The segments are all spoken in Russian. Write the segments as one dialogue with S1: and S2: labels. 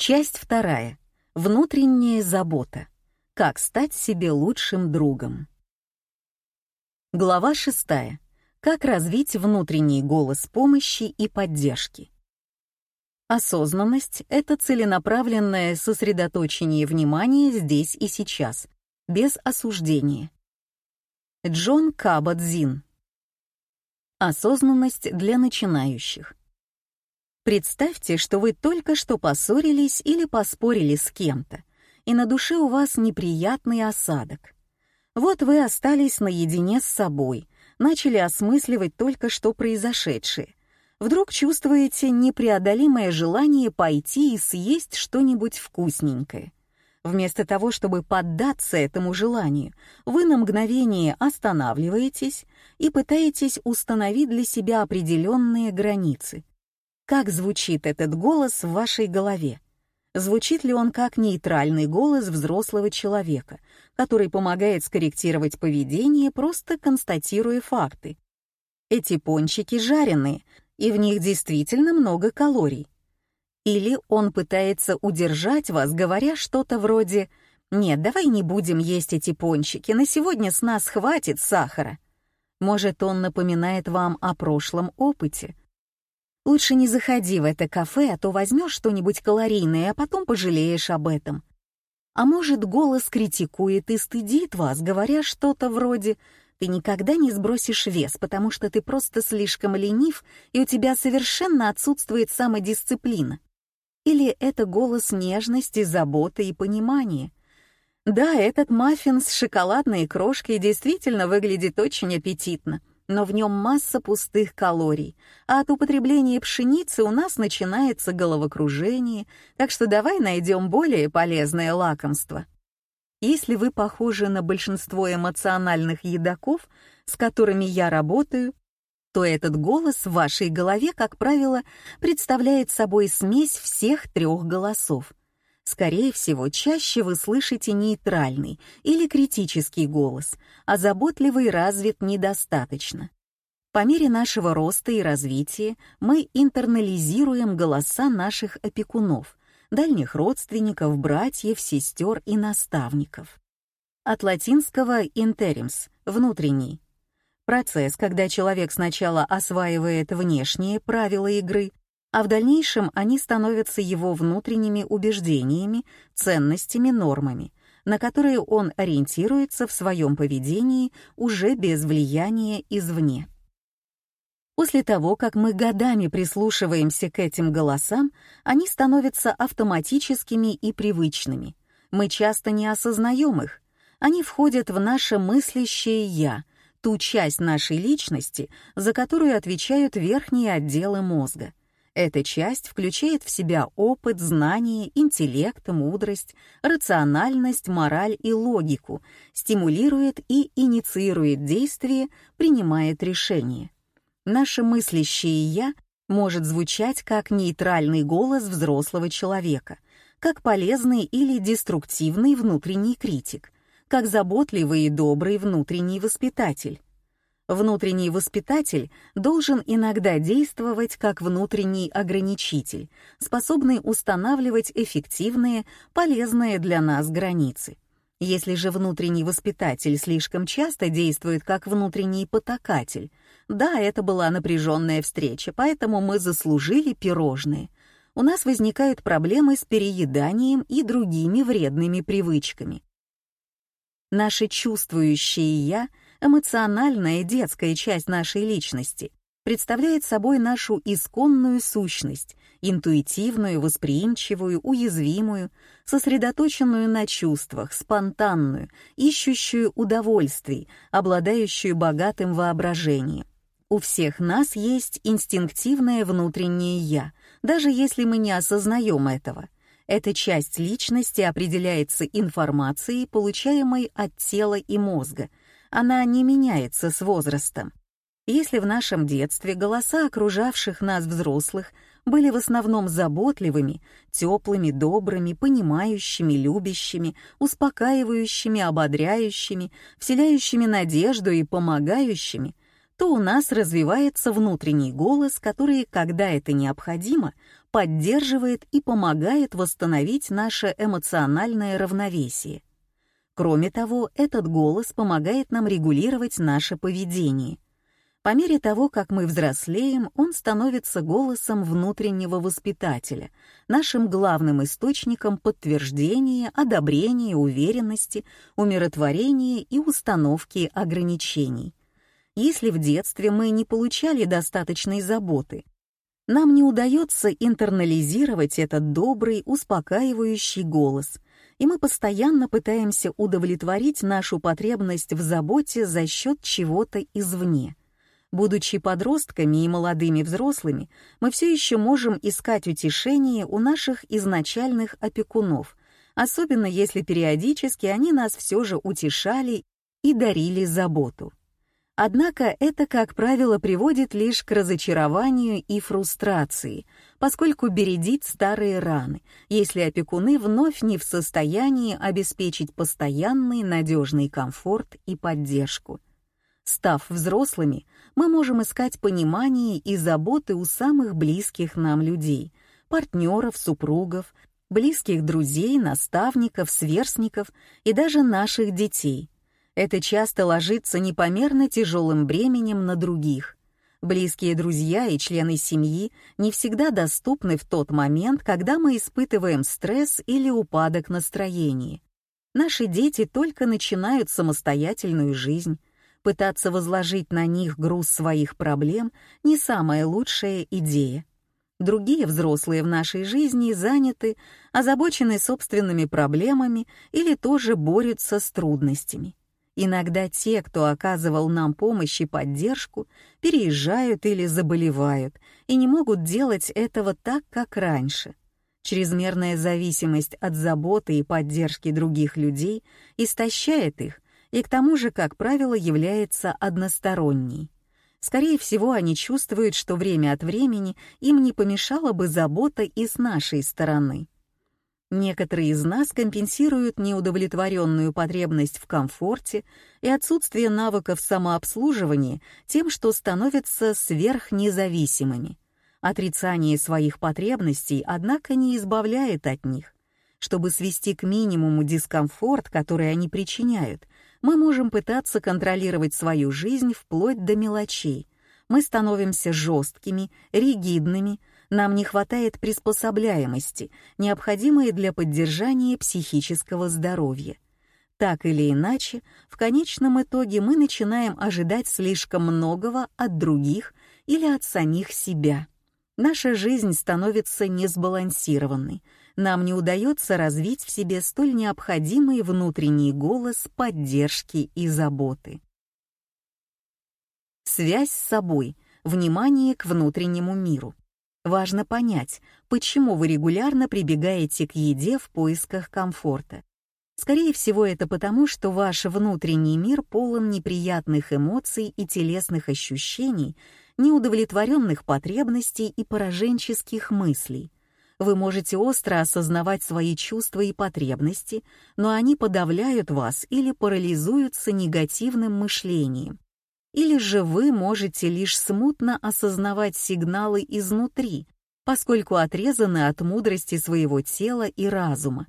S1: Часть вторая. Внутренняя забота. Как стать себе лучшим другом. Глава шестая. Как развить внутренний голос помощи и поддержки. Осознанность — это целенаправленное сосредоточение внимания здесь и сейчас, без осуждения. Джон Кабадзин. Осознанность для начинающих. Представьте, что вы только что поссорились или поспорили с кем-то, и на душе у вас неприятный осадок. Вот вы остались наедине с собой, начали осмысливать только что произошедшее. Вдруг чувствуете непреодолимое желание пойти и съесть что-нибудь вкусненькое. Вместо того, чтобы поддаться этому желанию, вы на мгновение останавливаетесь и пытаетесь установить для себя определенные границы. Как звучит этот голос в вашей голове? Звучит ли он как нейтральный голос взрослого человека, который помогает скорректировать поведение, просто констатируя факты? Эти пончики жареные, и в них действительно много калорий. Или он пытается удержать вас, говоря что-то вроде «Нет, давай не будем есть эти пончики, на сегодня с нас хватит сахара». Может, он напоминает вам о прошлом опыте. Лучше не заходи в это кафе, а то возьмешь что-нибудь калорийное, а потом пожалеешь об этом. А может, голос критикует и стыдит вас, говоря что-то вроде «Ты никогда не сбросишь вес, потому что ты просто слишком ленив, и у тебя совершенно отсутствует самодисциплина». Или это голос нежности, заботы и понимания? Да, этот маффин с шоколадной крошкой действительно выглядит очень аппетитно, но в нем масса пустых калорий, а от употребления пшеницы у нас начинается головокружение, так что давай найдем более полезное лакомство. Если вы похожи на большинство эмоциональных едоков, с которыми я работаю, то этот голос в вашей голове, как правило, представляет собой смесь всех трех голосов. Скорее всего, чаще вы слышите нейтральный или критический голос, а заботливый развит недостаточно. По мере нашего роста и развития мы интернализируем голоса наших опекунов, дальних родственников, братьев, сестер и наставников. От латинского «interimс» — внутренний, Процесс, когда человек сначала осваивает внешние правила игры, а в дальнейшем они становятся его внутренними убеждениями, ценностями, нормами, на которые он ориентируется в своем поведении уже без влияния извне. После того, как мы годами прислушиваемся к этим голосам, они становятся автоматическими и привычными. Мы часто не осознаем их. Они входят в наше мыслящее «я», ту часть нашей личности, за которую отвечают верхние отделы мозга. Эта часть включает в себя опыт, знания, интеллект, мудрость, рациональность, мораль и логику, стимулирует и инициирует действия, принимает решения. Наше мыслящее «я» может звучать как нейтральный голос взрослого человека, как полезный или деструктивный внутренний критик — как заботливый и добрый внутренний воспитатель. Внутренний воспитатель должен иногда действовать как внутренний ограничитель, способный устанавливать эффективные, полезные для нас границы. Если же внутренний воспитатель слишком часто действует как внутренний потакатель, да, это была напряженная встреча, поэтому мы заслужили пирожные. У нас возникают проблемы с перееданием и другими вредными привычками. Наше чувствующее «я», эмоциональная детская часть нашей личности, представляет собой нашу исконную сущность, интуитивную, восприимчивую, уязвимую, сосредоточенную на чувствах, спонтанную, ищущую удовольствий, обладающую богатым воображением. У всех нас есть инстинктивное внутреннее «я», даже если мы не осознаем этого — эта часть личности определяется информацией, получаемой от тела и мозга. Она не меняется с возрастом. Если в нашем детстве голоса окружавших нас взрослых были в основном заботливыми, теплыми, добрыми, понимающими, любящими, успокаивающими, ободряющими, вселяющими надежду и помогающими, то у нас развивается внутренний голос, который, когда это необходимо, поддерживает и помогает восстановить наше эмоциональное равновесие. Кроме того, этот голос помогает нам регулировать наше поведение. По мере того, как мы взрослеем, он становится голосом внутреннего воспитателя, нашим главным источником подтверждения, одобрения, уверенности, умиротворения и установки ограничений. Если в детстве мы не получали достаточной заботы, нам не удается интернализировать этот добрый, успокаивающий голос, и мы постоянно пытаемся удовлетворить нашу потребность в заботе за счет чего-то извне. Будучи подростками и молодыми взрослыми, мы все еще можем искать утешение у наших изначальных опекунов, особенно если периодически они нас все же утешали и дарили заботу. Однако это, как правило, приводит лишь к разочарованию и фрустрации, поскольку бередит старые раны, если опекуны вновь не в состоянии обеспечить постоянный надежный комфорт и поддержку. Став взрослыми, мы можем искать понимание и заботы у самых близких нам людей, партнеров, супругов, близких друзей, наставников, сверстников и даже наших детей — это часто ложится непомерно тяжелым бременем на других. Близкие друзья и члены семьи не всегда доступны в тот момент, когда мы испытываем стресс или упадок настроения. Наши дети только начинают самостоятельную жизнь. Пытаться возложить на них груз своих проблем — не самая лучшая идея. Другие взрослые в нашей жизни заняты, озабочены собственными проблемами или тоже борются с трудностями. Иногда те, кто оказывал нам помощь и поддержку, переезжают или заболевают и не могут делать этого так, как раньше. Чрезмерная зависимость от заботы и поддержки других людей истощает их и к тому же, как правило, является односторонней. Скорее всего, они чувствуют, что время от времени им не помешала бы забота и с нашей стороны. Некоторые из нас компенсируют неудовлетворенную потребность в комфорте и отсутствие навыков самообслуживания тем, что становятся сверхнезависимыми. Отрицание своих потребностей, однако, не избавляет от них. Чтобы свести к минимуму дискомфорт, который они причиняют, мы можем пытаться контролировать свою жизнь вплоть до мелочей. Мы становимся жесткими, ригидными, нам не хватает приспособляемости, необходимой для поддержания психического здоровья. Так или иначе, в конечном итоге мы начинаем ожидать слишком многого от других или от самих себя. Наша жизнь становится несбалансированной. Нам не удается развить в себе столь необходимый внутренний голос поддержки и заботы. Связь с собой, внимание к внутреннему миру. Важно понять, почему вы регулярно прибегаете к еде в поисках комфорта. Скорее всего, это потому, что ваш внутренний мир полон неприятных эмоций и телесных ощущений, неудовлетворенных потребностей и пораженческих мыслей. Вы можете остро осознавать свои чувства и потребности, но они подавляют вас или парализуются негативным мышлением. Или же вы можете лишь смутно осознавать сигналы изнутри, поскольку отрезаны от мудрости своего тела и разума.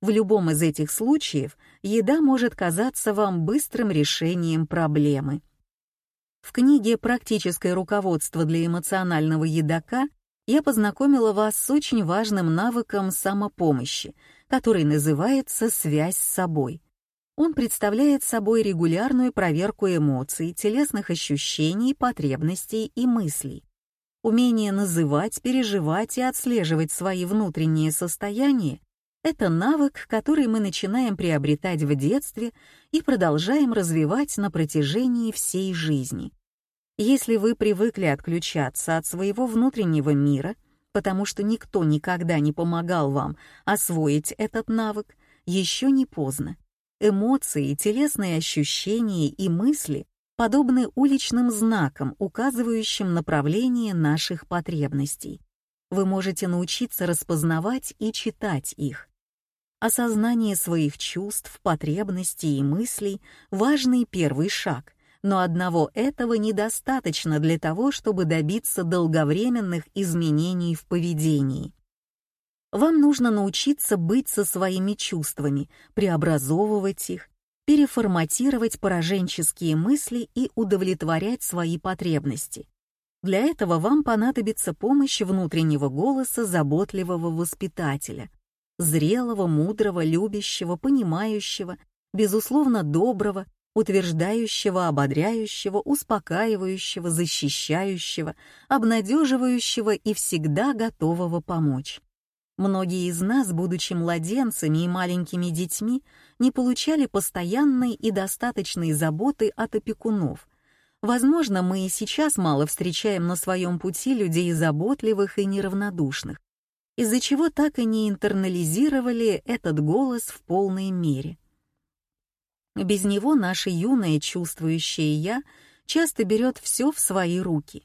S1: В любом из этих случаев еда может казаться вам быстрым решением проблемы. В книге «Практическое руководство для эмоционального едока» я познакомила вас с очень важным навыком самопомощи, который называется «связь с собой». Он представляет собой регулярную проверку эмоций, телесных ощущений, потребностей и мыслей. Умение называть, переживать и отслеживать свои внутренние состояния — это навык, который мы начинаем приобретать в детстве и продолжаем развивать на протяжении всей жизни. Если вы привыкли отключаться от своего внутреннего мира, потому что никто никогда не помогал вам освоить этот навык, еще не поздно. Эмоции, телесные ощущения и мысли подобны уличным знакам, указывающим направление наших потребностей. Вы можете научиться распознавать и читать их. Осознание своих чувств, потребностей и мыслей — важный первый шаг, но одного этого недостаточно для того, чтобы добиться долговременных изменений в поведении. Вам нужно научиться быть со своими чувствами, преобразовывать их, переформатировать пораженческие мысли и удовлетворять свои потребности. Для этого вам понадобится помощь внутреннего голоса заботливого воспитателя, зрелого, мудрого, любящего, понимающего, безусловно доброго, утверждающего, ободряющего, успокаивающего, защищающего, обнадеживающего и всегда готового помочь. Многие из нас, будучи младенцами и маленькими детьми, не получали постоянной и достаточной заботы от опекунов. Возможно, мы и сейчас мало встречаем на своем пути людей заботливых и неравнодушных, из-за чего так и не интернализировали этот голос в полной мере. Без него наше юное чувствующее «я» часто берет все в свои руки.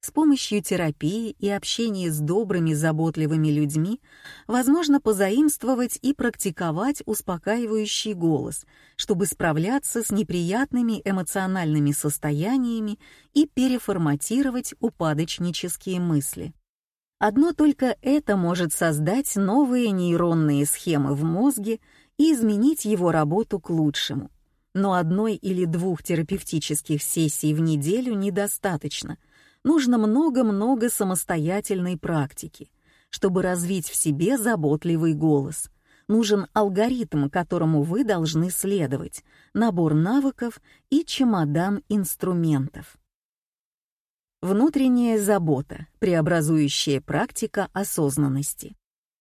S1: С помощью терапии и общения с добрыми, заботливыми людьми возможно позаимствовать и практиковать успокаивающий голос, чтобы справляться с неприятными эмоциональными состояниями и переформатировать упадочнические мысли. Одно только это может создать новые нейронные схемы в мозге и изменить его работу к лучшему. Но одной или двух терапевтических сессий в неделю недостаточно — нужно много-много самостоятельной практики, чтобы развить в себе заботливый голос. Нужен алгоритм, которому вы должны следовать, набор навыков и чемодан инструментов. Внутренняя забота, преобразующая практика осознанности.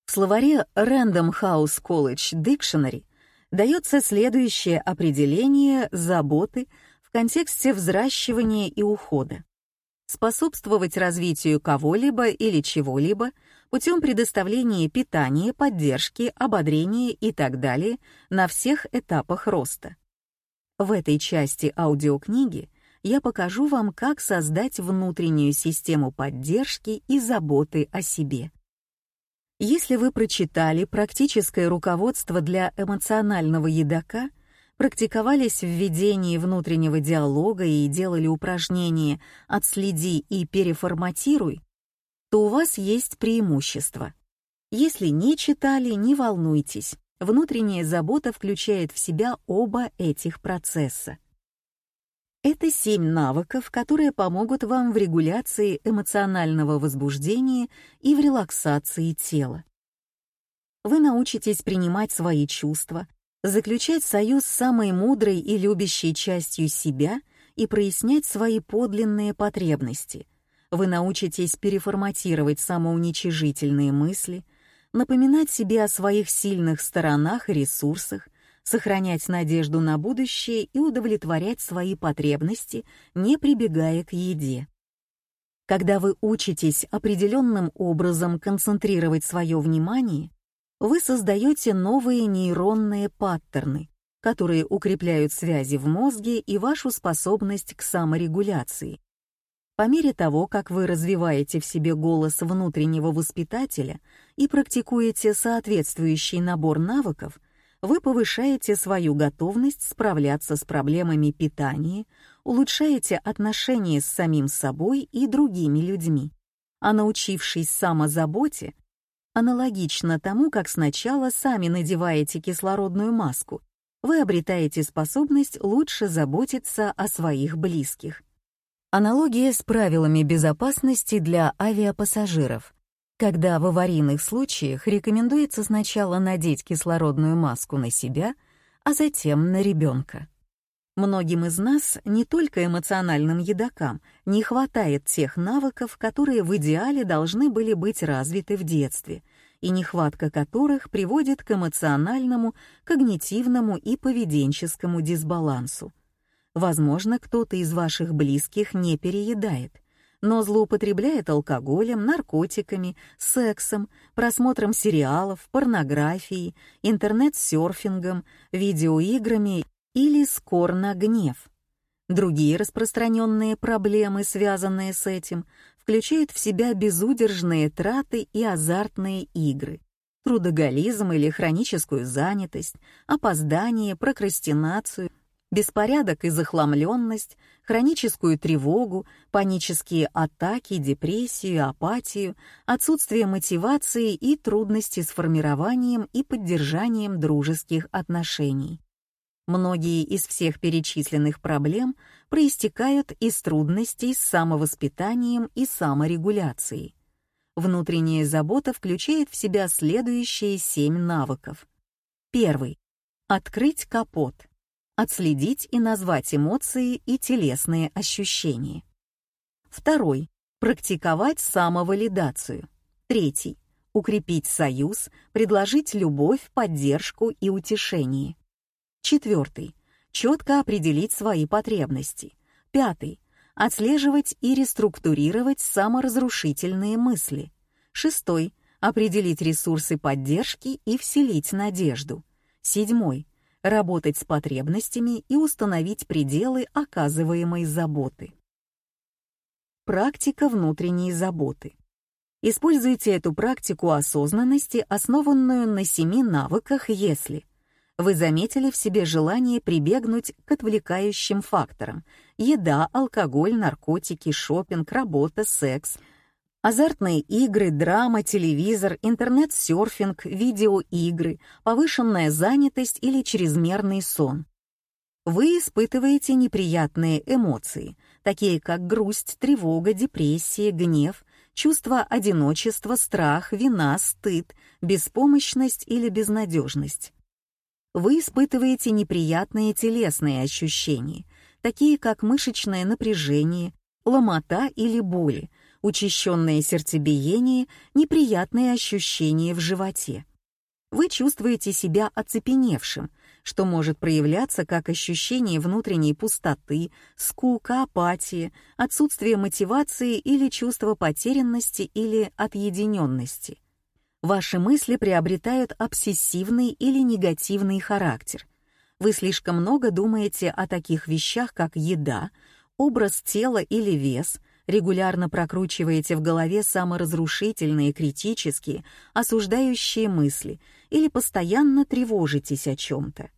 S1: В словаре Random House College Dictionary дается следующее определение заботы в контексте взращивания и ухода способствовать развитию кого-либо или чего-либо путем предоставления питания, поддержки, ободрения и так далее на всех этапах роста. В этой части аудиокниги я покажу вам, как создать внутреннюю систему поддержки и заботы о себе. Если вы прочитали практическое руководство для эмоционального едока, практиковались в ведении внутреннего диалога и делали упражнения «отследи и переформатируй», то у вас есть преимущество. Если не читали, не волнуйтесь. Внутренняя забота включает в себя оба этих процесса. Это семь навыков, которые помогут вам в регуляции эмоционального возбуждения и в релаксации тела. Вы научитесь принимать свои чувства, заключать союз с самой мудрой и любящей частью себя и прояснять свои подлинные потребности. Вы научитесь переформатировать самоуничижительные мысли, напоминать себе о своих сильных сторонах и ресурсах, сохранять надежду на будущее и удовлетворять свои потребности, не прибегая к еде. Когда вы учитесь определенным образом концентрировать свое внимание, вы создаете новые нейронные паттерны, которые укрепляют связи в мозге и вашу способность к саморегуляции. По мере того, как вы развиваете в себе голос внутреннего воспитателя и практикуете соответствующий набор навыков, вы повышаете свою готовность справляться с проблемами питания, улучшаете отношения с самим собой и другими людьми. А научившись самозаботе, аналогично тому, как сначала сами надеваете кислородную маску, вы обретаете способность лучше заботиться о своих близких. Аналогия с правилами безопасности для авиапассажиров, когда в аварийных случаях рекомендуется сначала надеть кислородную маску на себя, а затем на ребенка. Многим из нас, не только эмоциональным едокам, не хватает тех навыков, которые в идеале должны были быть развиты в детстве, и нехватка которых приводит к эмоциональному, когнитивному и поведенческому дисбалансу. Возможно, кто-то из ваших близких не переедает, но злоупотребляет алкоголем, наркотиками, сексом, просмотром сериалов, порнографией, интернет-серфингом, видеоиграми или скор на гнев. Другие распространенные проблемы, связанные с этим, включают в себя безудержные траты и азартные игры, трудоголизм или хроническую занятость, опоздание, прокрастинацию, беспорядок и захламленность, хроническую тревогу, панические атаки, депрессию, апатию, отсутствие мотивации и трудности с формированием и поддержанием дружеских отношений. Многие из всех перечисленных проблем проистекают из трудностей с самовоспитанием и саморегуляцией. Внутренняя забота включает в себя следующие семь навыков. Первый. Открыть капот. Отследить и назвать эмоции и телесные ощущения. Второй. Практиковать самовалидацию. Третий. Укрепить союз, предложить любовь, поддержку и утешение. Четвертый. Четко определить свои потребности. Пятый. Отслеживать и реструктурировать саморазрушительные мысли. Шестой. Определить ресурсы поддержки и вселить надежду. Седьмой. Работать с потребностями и установить пределы оказываемой заботы. Практика внутренней заботы. Используйте эту практику осознанности, основанную на семи навыках «если», вы заметили в себе желание прибегнуть к отвлекающим факторам — еда, алкоголь, наркотики, шопинг, работа, секс, азартные игры, драма, телевизор, интернет-серфинг, видеоигры, повышенная занятость или чрезмерный сон. Вы испытываете неприятные эмоции, такие как грусть, тревога, депрессия, гнев, чувство одиночества, страх, вина, стыд, беспомощность или безнадежность вы испытываете неприятные телесные ощущения, такие как мышечное напряжение, ломота или боли, учащенное сердцебиение, неприятные ощущения в животе. Вы чувствуете себя оцепеневшим, что может проявляться как ощущение внутренней пустоты, скука, апатия, отсутствие мотивации или чувство потерянности или отъединенности ваши мысли приобретают обсессивный или негативный характер. Вы слишком много думаете о таких вещах, как еда, образ тела или вес, регулярно прокручиваете в голове саморазрушительные, критические, осуждающие мысли или постоянно тревожитесь о чем-то.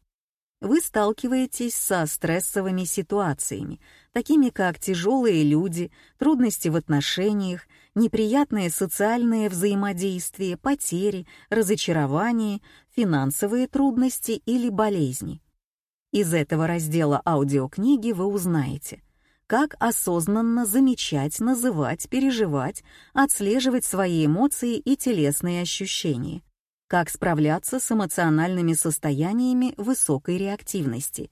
S1: Вы сталкиваетесь со стрессовыми ситуациями, такими как тяжелые люди, трудности в отношениях, неприятные социальные взаимодействия, потери, разочарования, финансовые трудности или болезни. Из этого раздела аудиокниги вы узнаете, как осознанно замечать, называть, переживать, отслеживать свои эмоции и телесные ощущения, как справляться с эмоциональными состояниями высокой реактивности,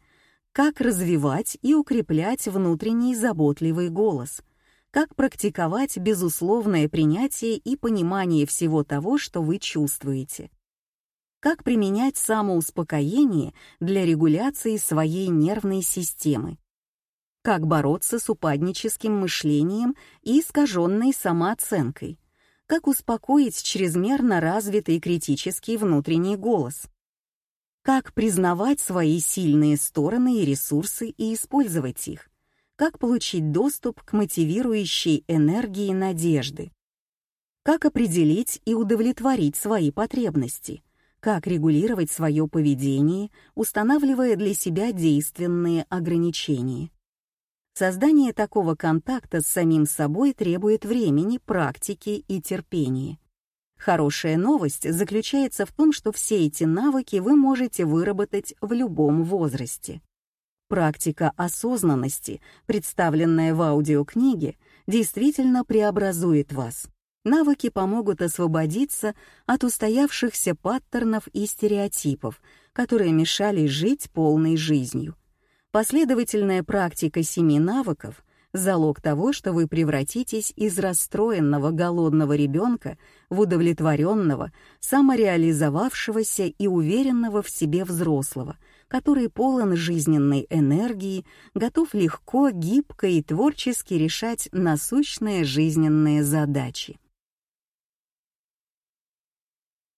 S1: как развивать и укреплять внутренний заботливый голос — как практиковать безусловное принятие и понимание всего того, что вы чувствуете. Как применять самоуспокоение для регуляции своей нервной системы. Как бороться с упадническим мышлением и искаженной самооценкой. Как успокоить чрезмерно развитый критический внутренний голос. Как признавать свои сильные стороны и ресурсы и использовать их как получить доступ к мотивирующей энергии надежды, как определить и удовлетворить свои потребности, как регулировать свое поведение, устанавливая для себя действенные ограничения. Создание такого контакта с самим собой требует времени, практики и терпения. Хорошая новость заключается в том, что все эти навыки вы можете выработать в любом возрасте. Практика осознанности, представленная в аудиокниге, действительно преобразует вас. Навыки помогут освободиться от устоявшихся паттернов и стереотипов, которые мешали жить полной жизнью. Последовательная практика семи навыков — залог того, что вы превратитесь из расстроенного голодного ребенка в удовлетворенного, самореализовавшегося и уверенного в себе взрослого — который полон жизненной энергии, готов легко, гибко и творчески решать насущные жизненные задачи.